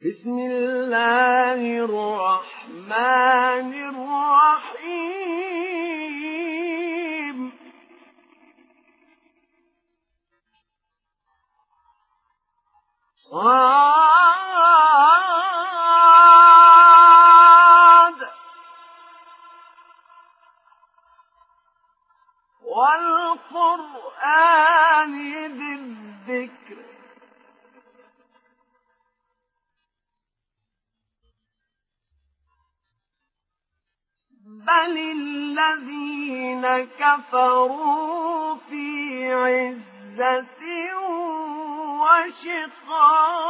بسم الله الرحمن الرحيم. صاد. والقرآن بالذكر. بل الذين كفروا في عزة وشقاق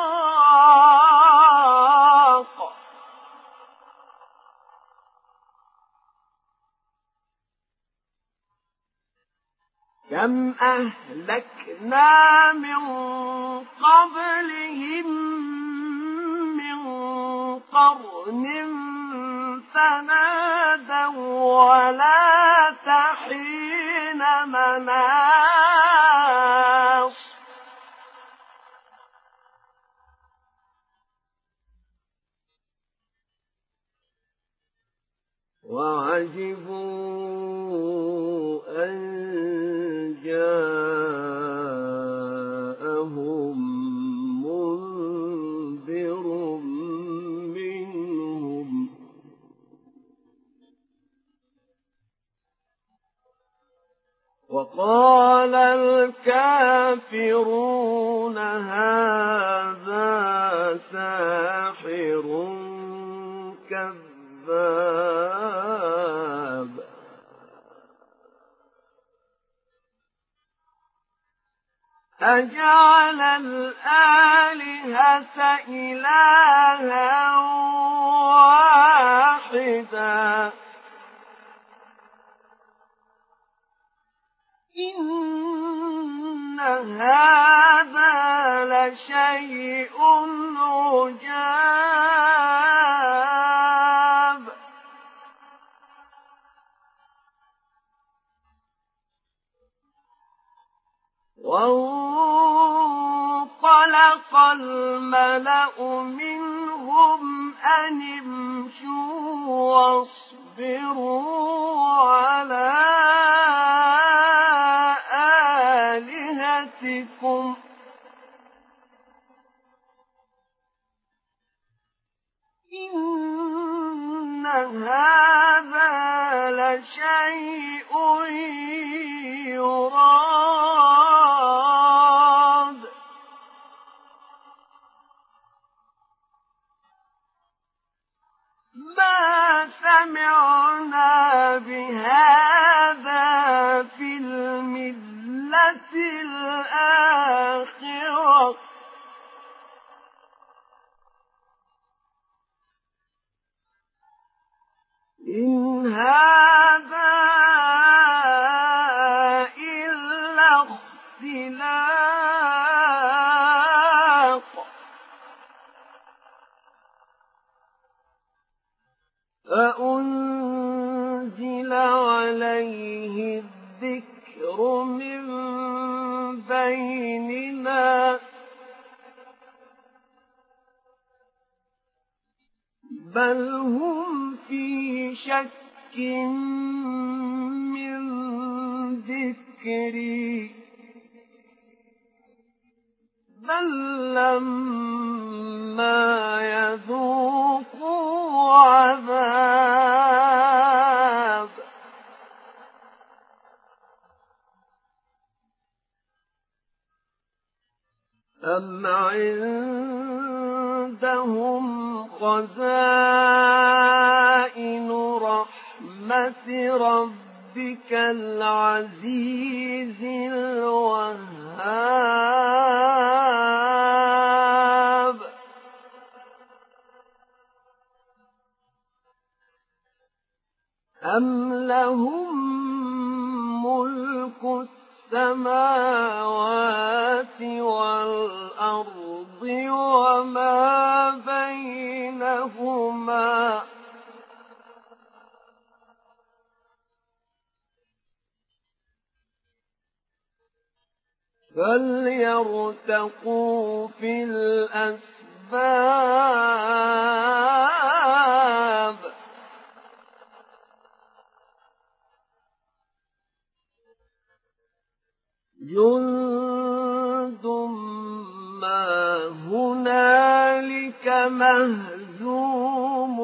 كم أهلكنا من قبلهم من قرن فنادوا ولا تحين مناص. وعجبوا الكافرون هذا لشيء يراد. بل هم في شك من ذكري. بل لما يذوقوا عذاب. أم عندهم خزائن رحمة ربك العزيز الوهاب. أم لهم ملك السماوات والأرض وما بينهما. فليرتقوا في الأسباب. جند هنالك مهزوم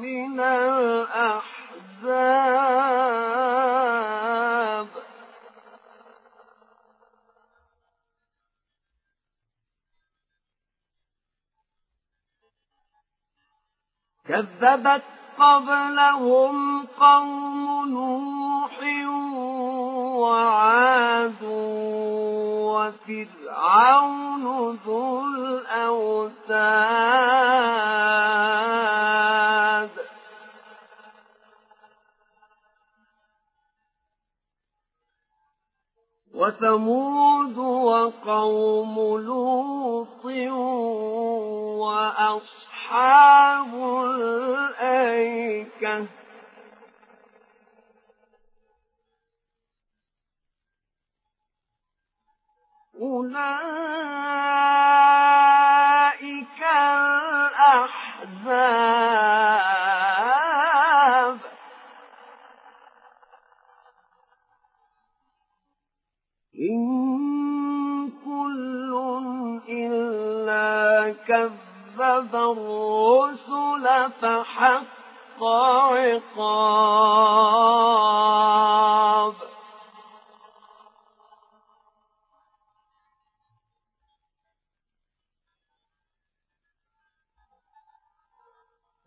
من الأحزاب كذبت قبلهم قوم نوح وعاد وفرعون ذو الأوتاد. وثمود وقوم لوط وأصحاب الأيكة. أولئك الأحزاب. إن كل إلا كذب الرسل فحق عقاب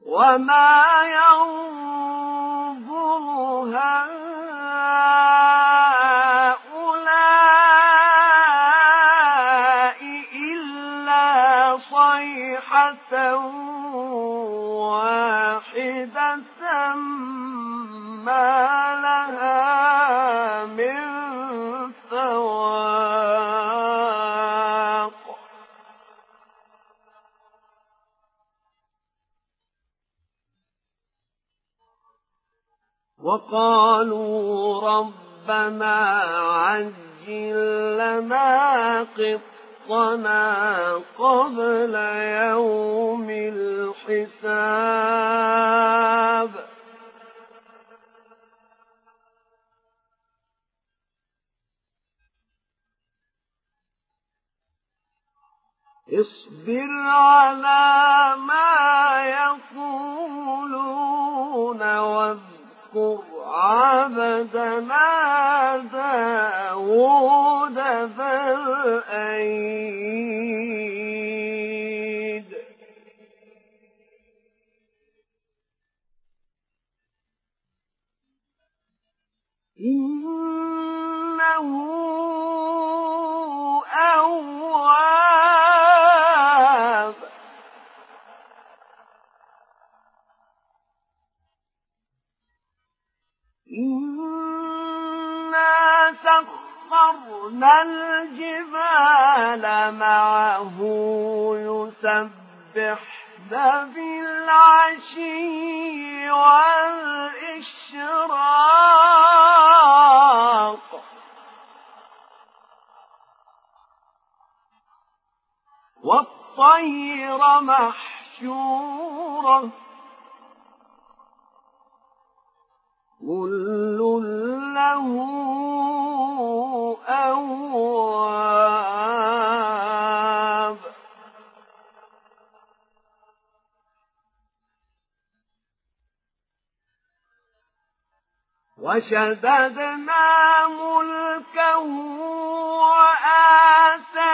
وما ينظر هؤلاء إلا صيحة واحدة ربنا عجل لنا قطنا قبل يوم الحساب. اصبر على ما يقولون واذكر عبدنا داود ذا الأيد. إنه أواب إنا سخرنا الجبال معه يسبحن بالعشي والإشراق والطير محشورة كل له أواب. وشددنا ملكه وآتيناه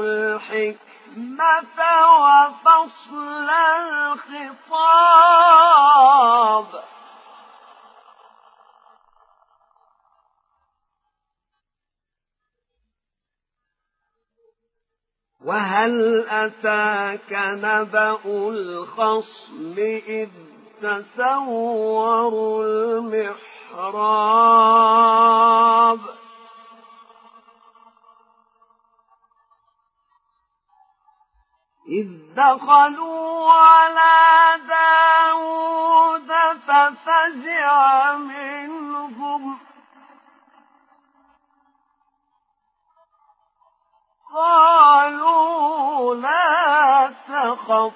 الحكمة وفصل الخطاب. وهل أتاك نبأ الخصم إذ تسوروا المحراب إذ دخلوا على داود ففزع منهم قالوا لا تخف.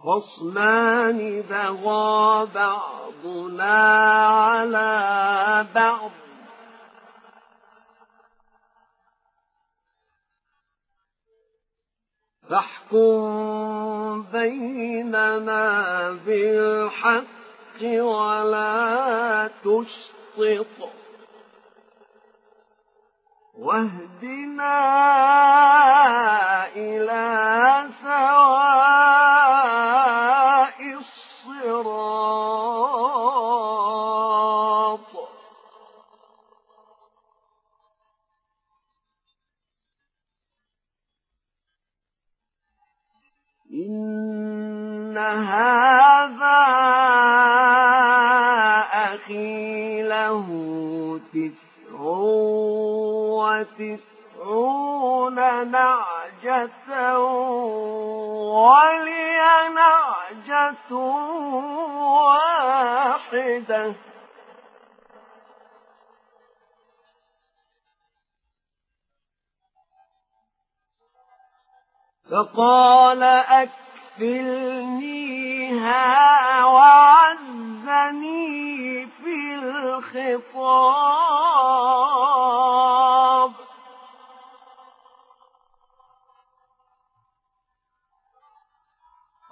خصمان بغى بعضنا على بعض. فاحكم بيننا بالحق. ولا تشطط. واهدنا إلى سواء الصراط. إن هذا أخي له تسع وتسعون نعجة ولي نعجة واحدة فقال أكفلنيها وعزني في الخطاب.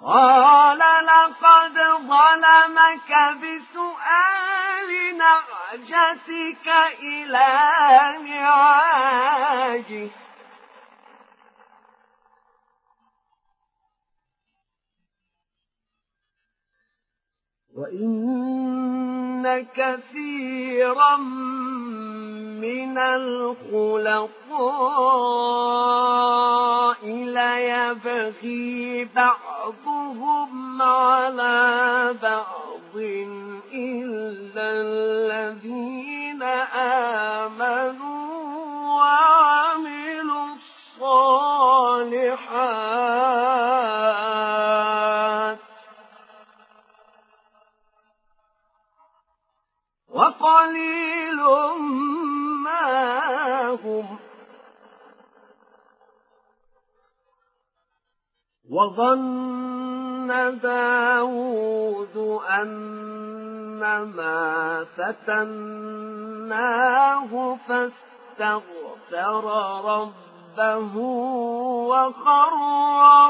قال لقد ظلمك بسؤال نعجتك إلى نعاجه وإن كثيرا من الخلطاء ليبغي بعضهم على بعض إلا الذين آمنوا وعملوا الصالحات وقليل ما هم. وظن داود أنما فتناه فاستغفر ربه وخر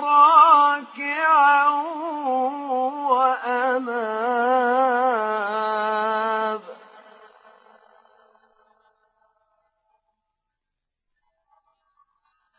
راكعا وأناب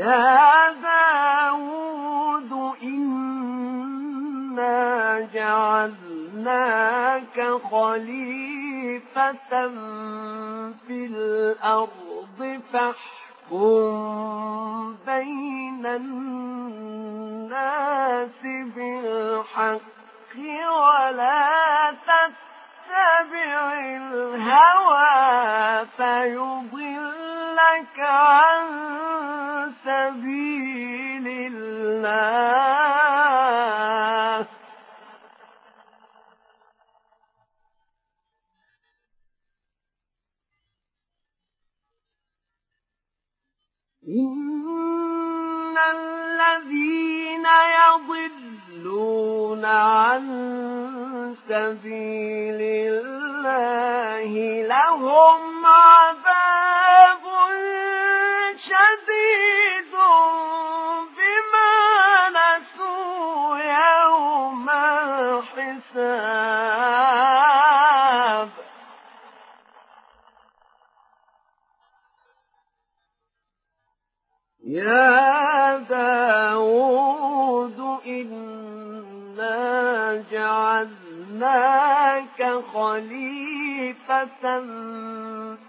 يا داود إنا جعلناك خليفة في الأرض فاحكم بين الناس بالحق ولا تتبع الهوى فيضلك عن سبيل الله. إن الذين يضلون عن سبيل الله لهم عذاب خليفة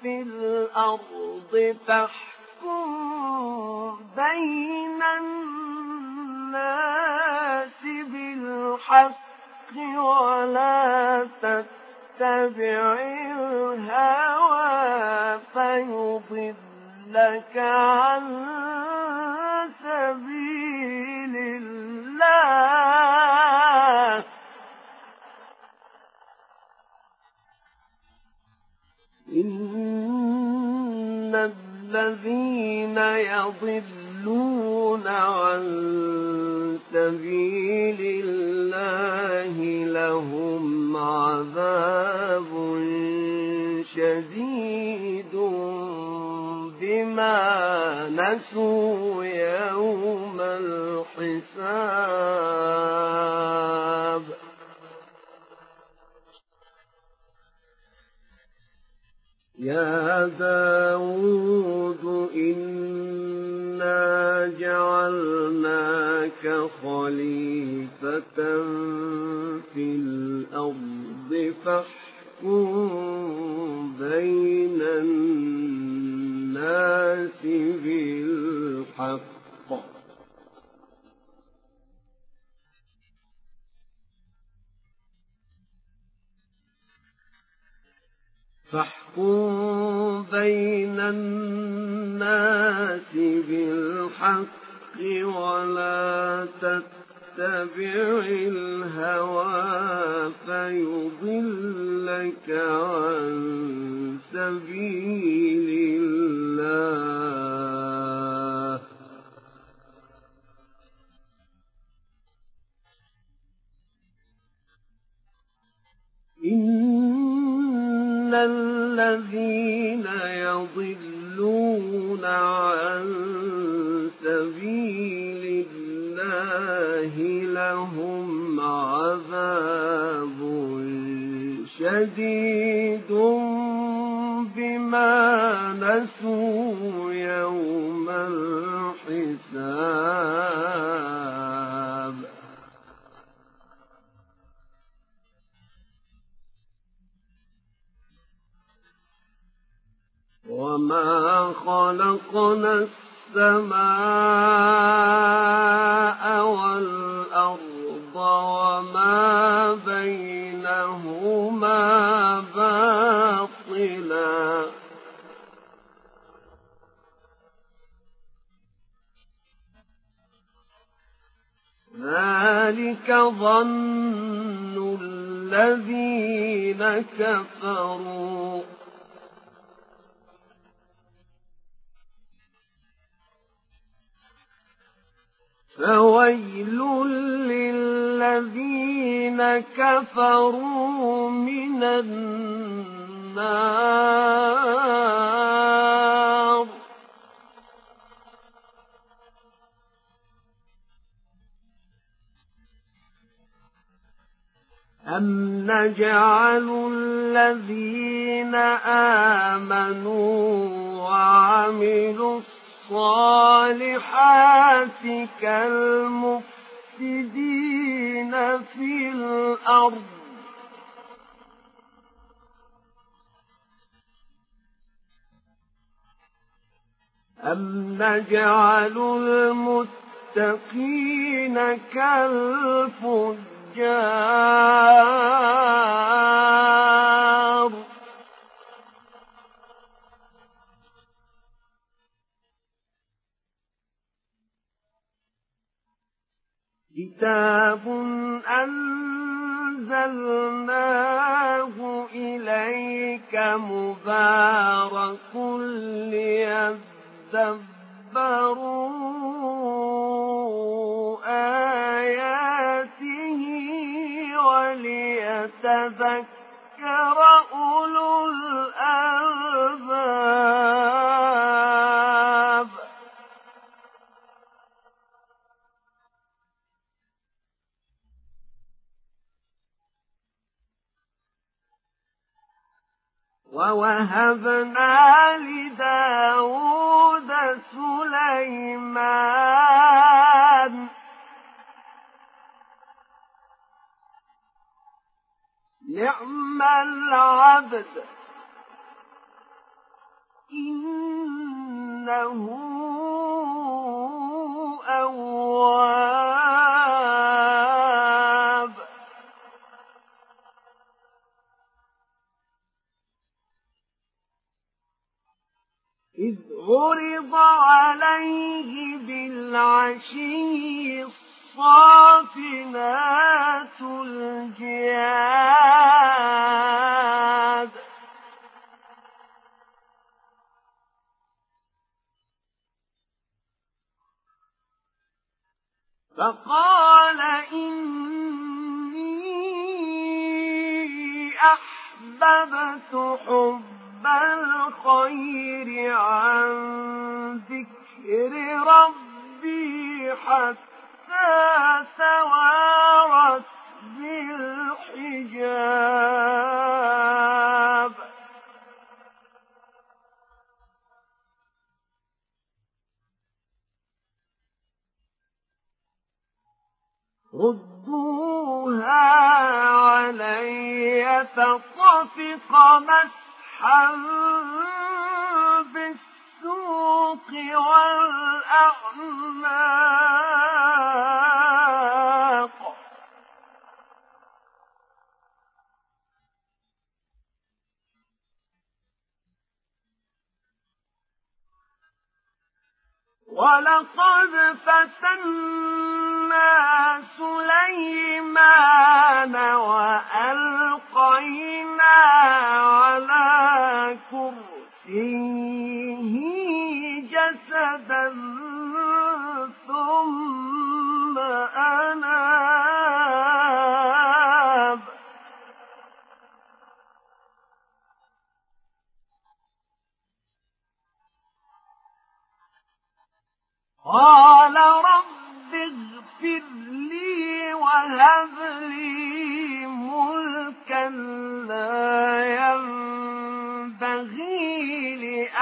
في الأرض فاحكم بين الناس بالحق ولا تتبع الهوى فيضلك عن سبيل الله. يضلون عن سبيل الله لهم عذاب شديد بما نسوا يوم الحساب. يا داود إنا جعلناك خليفة في الأرض فاحكم بين الناس بالحق فاحكم بين الناس بالحق ولا تتبع الهوى فيضلك عن سبيل الله لهم عذاب شديد بما نسوا يوم الحساب. وما خلقنا السماء والأرض وما بينهما باطلا. ذلك ظن الذين كفروا. فويل للذين كفروا من النار. أم نجعل الذين آمنوا وعملوا الصالحات كالمفسدين في الأرض. أم نجعل المتقين كالفجار؟ كتاب أنزلناه إليك مبارك ليدبروا آياته وليتذكر أولو heaven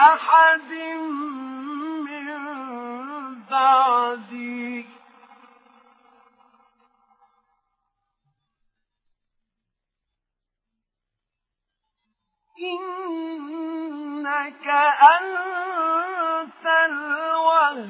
لأحد من بعدي. إنك أنت الوهاب.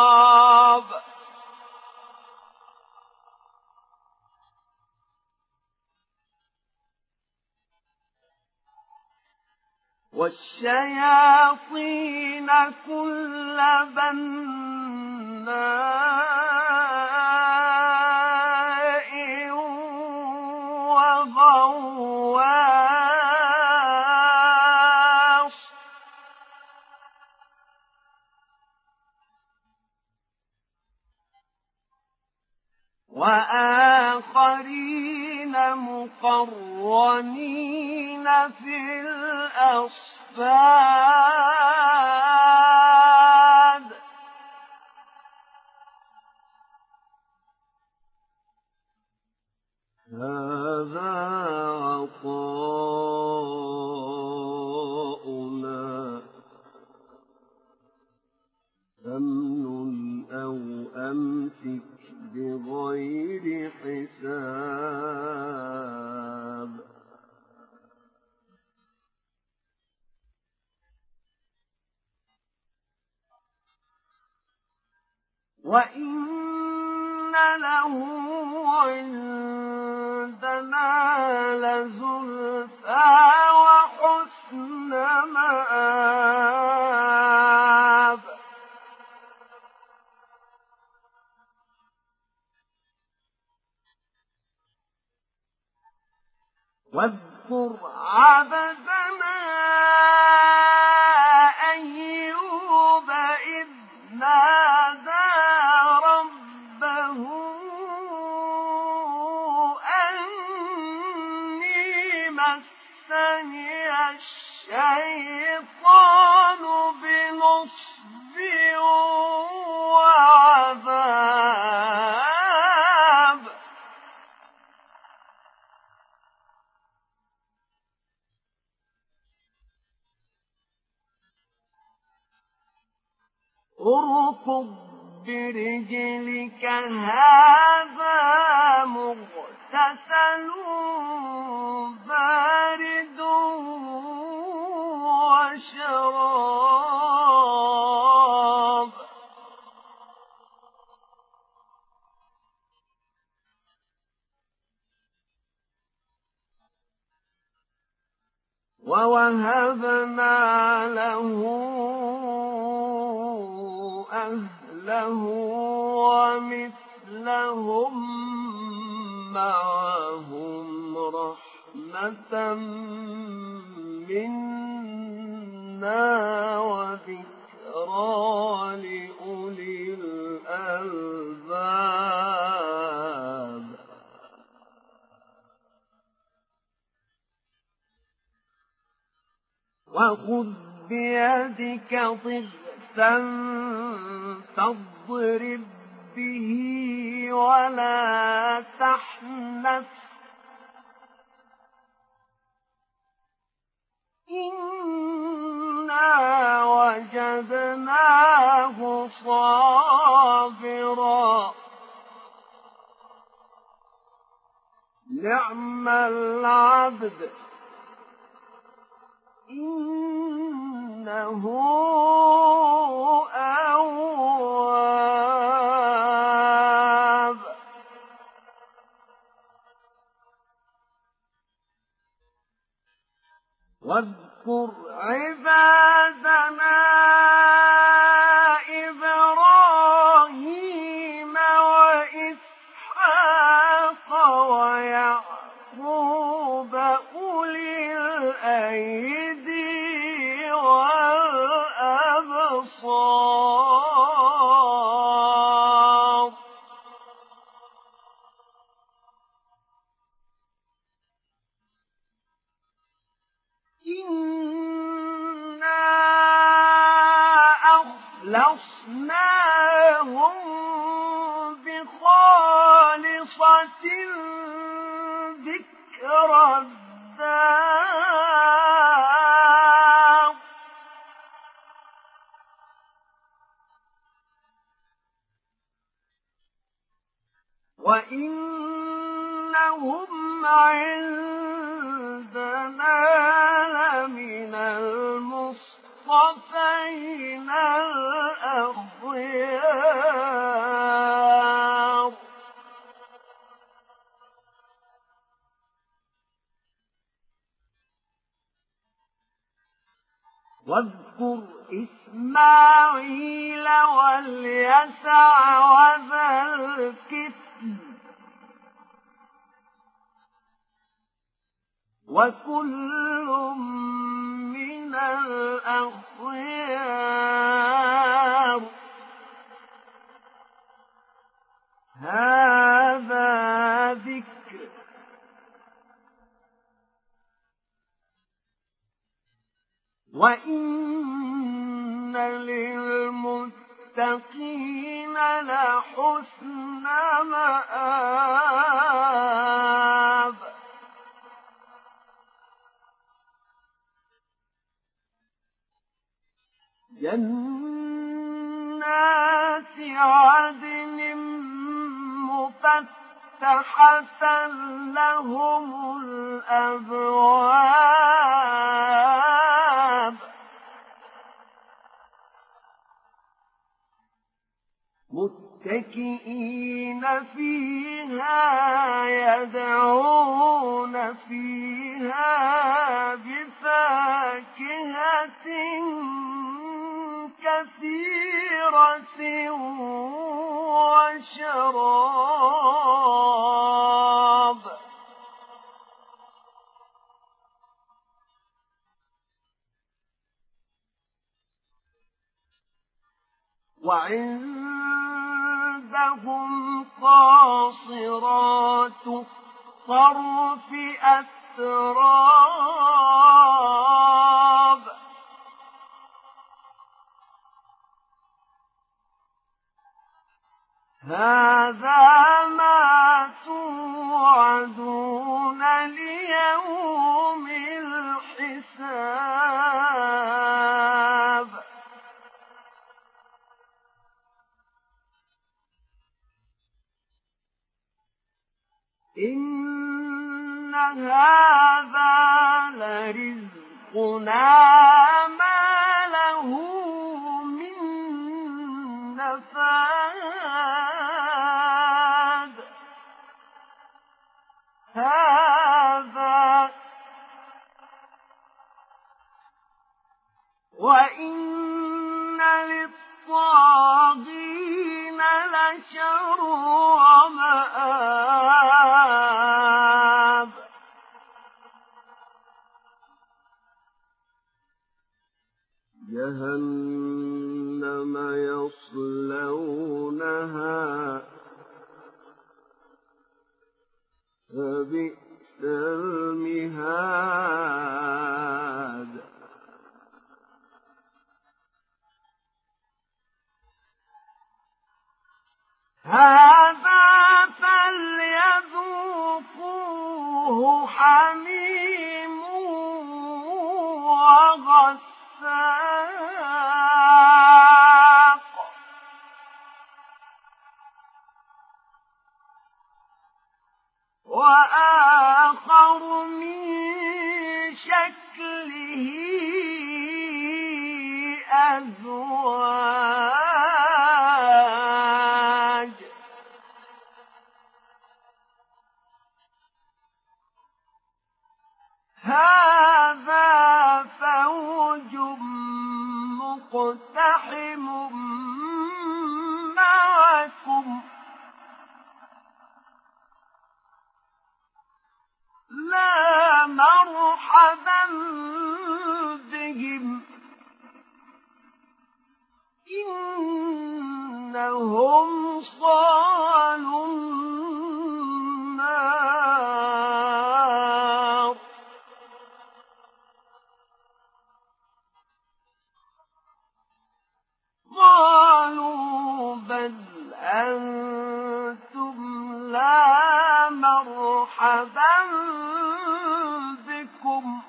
والشياطين كل بناء وغواص. وآخرين مقرنين في الأصفاد. هذا عطاؤنا فامنن أو أمسك بغير حساب. وإن له عندنا لزلفى وحسن مآب واذكر عبدنا وجدناه صابرا. نعم العبد. إنه أواب. واذكر وإنهم عندنا لمن المصطفين الأخيار واذكر إسماعيل واليسع وذا الكفل وكل من الأخيار هذا ذكر وإن للمتقين لحسن مآب جنات عدن مفتحة لهم الأبواب. متكئين فيها يدعون فيها بفاكهة كثيرة وشراب وعندهم قاصرات الطرف أتراب هذا ما توعدون ليوم الحساب. إن هذا لرزقنا ما له من نفاق 啊 رحم معكم. لا مرحبا بهم. إنهم صالون قالوا بل أنتم لا مرحبا بكم.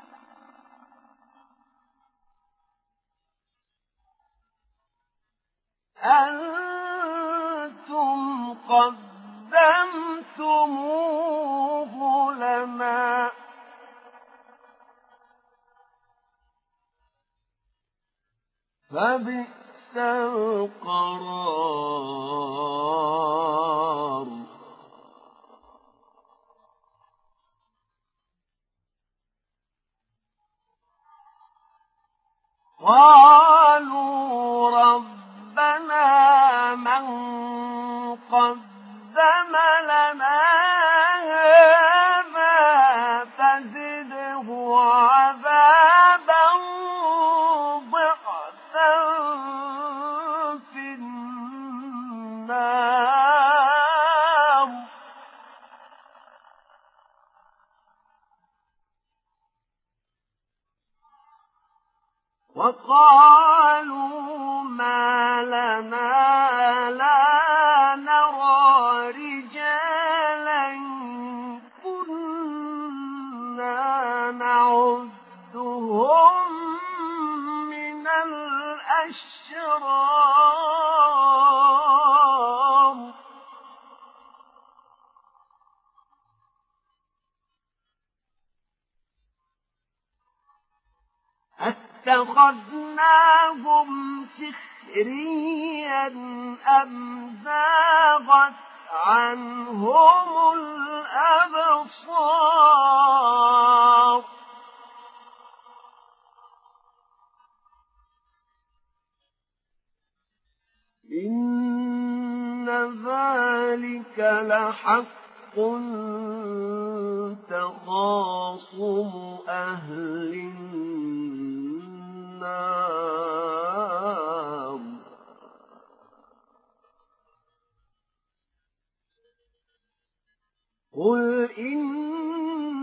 أنتم قدمتموه لنا. فبئ القرار. قالوا ربنا من قدم لنا قل إنما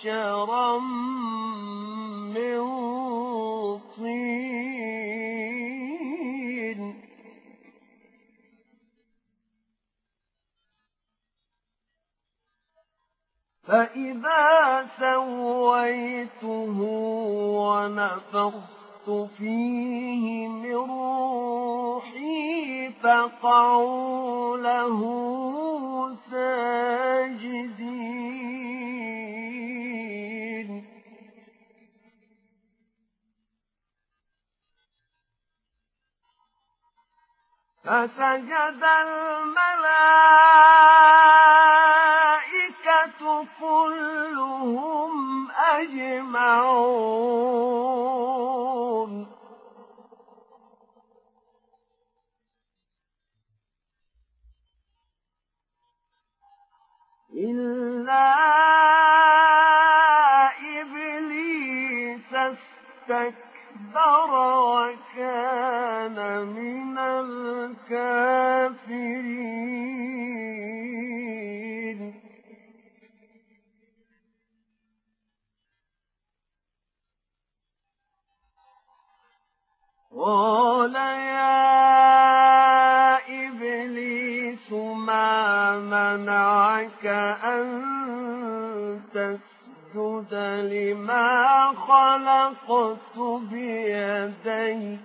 بشرا من طين. فإذا سويته ونفخت فيه من روحي فقعوا له ساجدين. فسجد الملائكة كلهم أجمعون. إلا إبليس استكبر اسْتَكْبَرَ وَكَانَ مِنَ الْكَافِرِينَ. قَالَ يَا إِبْلِيسُ مَا مَنَعَكَ أَن تَسْجُدَ أسجد لما خلقت بيدي.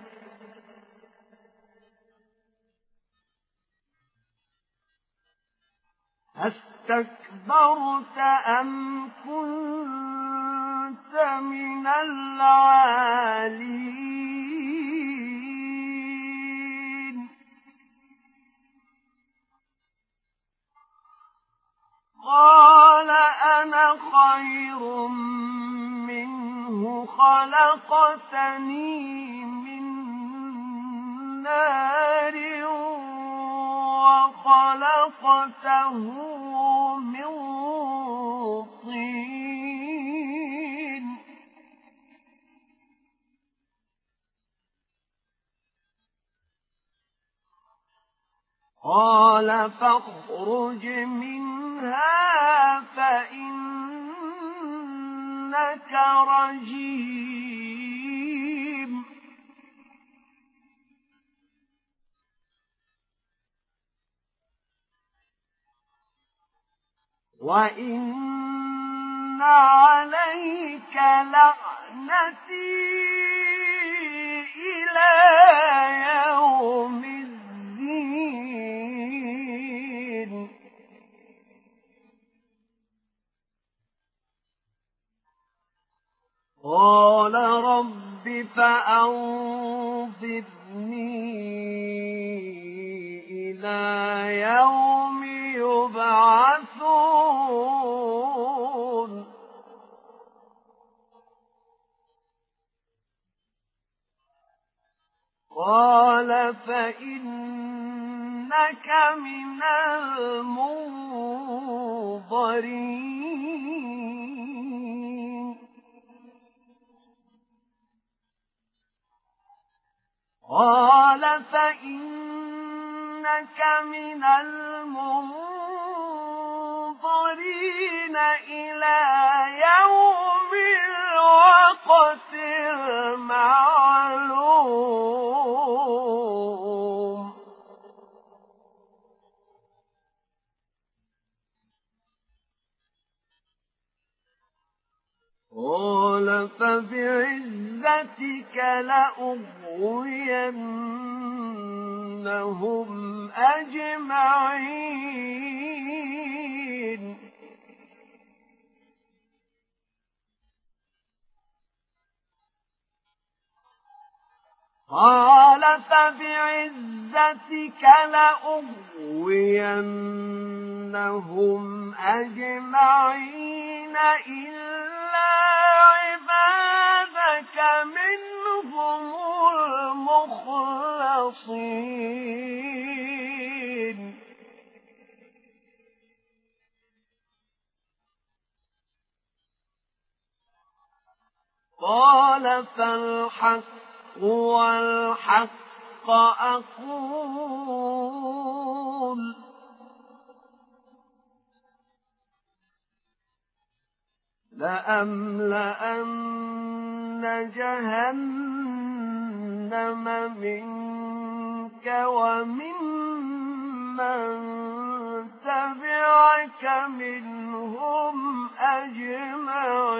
أستكبرت أم كنت من العالين؟ قال أنا خير منه خلقتني من نار وخلقته من طين. قال فاخرج منها فإنك رجيم وإن عليك لعنتي إلى يوم قال رب فأنظرني إلى يوم يبعثون. قال فإنك من المنظرين. قال فإنك من المنظرين إلى يوم الوقت المعلوم. قال فبعزتك لأغوينهم أجمعين. قال فبعزتك لأغوينهم أجمعين إلا عبادك منهم المخلصين. قال فالحق والحق أقول. لأملأن جهنم منك وممن تبعك منهم أجمعين.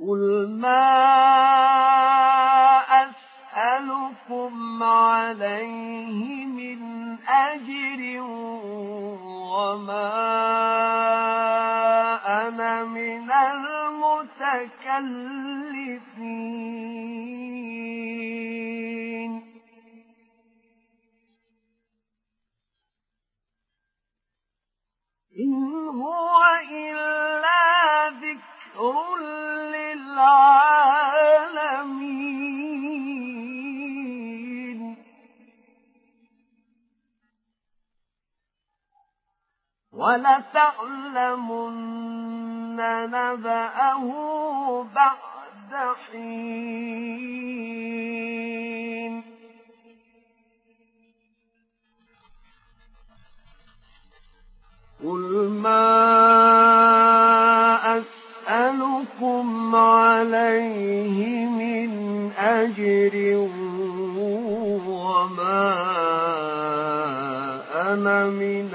قل ما أسألكم عليه من أجر وما أنا من المتكلفين. إن هو ولتعلمن نبأه بعد حين. قل ما أسألكم عليه من أجر وما أنا من